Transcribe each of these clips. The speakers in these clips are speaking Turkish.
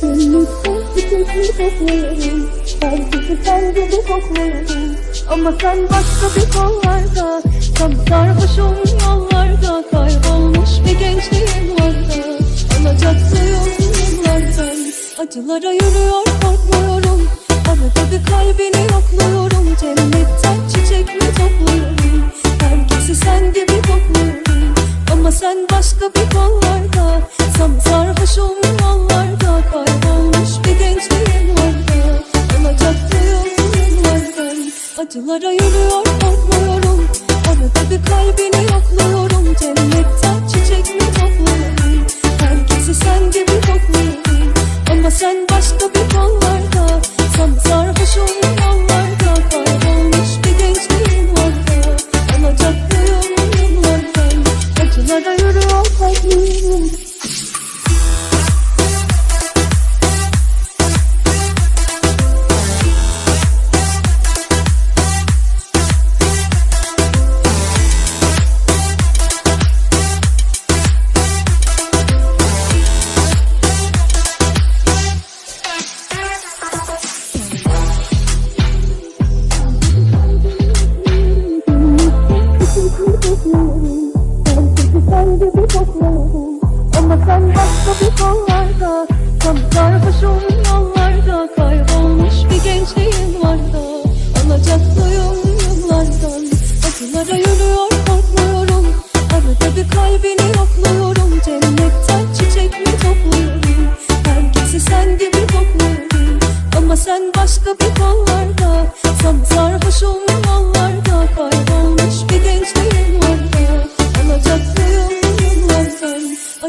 Cennetten çiçekleri kokluyorum Herkesi sen gibi kokluyorum Ama sen başka bir kollarda Tam sarhoşum yollarda Kaybolmuş bir gençliğim vardı. Alacaklıyım yıllardan Acılara yürüyor korkmuyorum. Arada bir kalbini yokluyorum Cennetten çiçek mi topluyorum? Herkesi sen gibi kokluyorum Ama sen başka bir kollarda Sam sarhoşum yollarda Acılara yürüyor korkmuyorum Arada bir kalbini yokluyorum. Cennetten çiçek mi topluyorum Herkesi sen gibi kokluyorum Ama sen başka bir kollarda Sam sarhoşum yollarda sen başka bir kollarda Tam sarhoşum yollarda Kaybolmuş bir gençliğim vardı. Alacaklıyım yıllardan Acılara yürüyor korkmuyorum. Arada bir kalbini yokluyorum Cennetten çiçek mi topluyorum. Herkesi sen gibi kokluyorum Ama sen başka bir kollarda Sam sarhoşum yollarda Kaybolmuş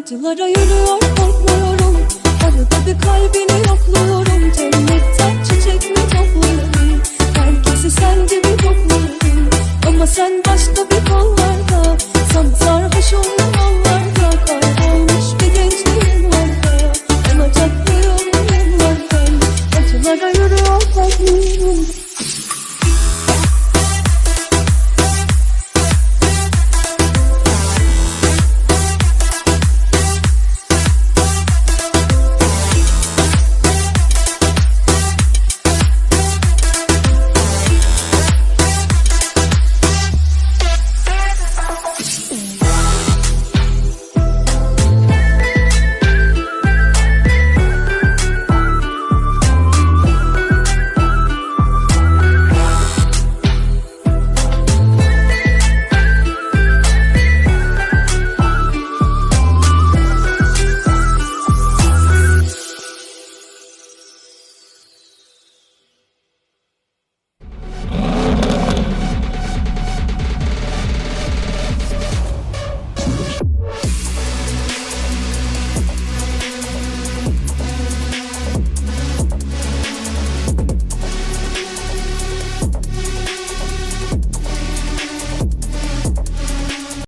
Acılara yürüyor korkmuyorum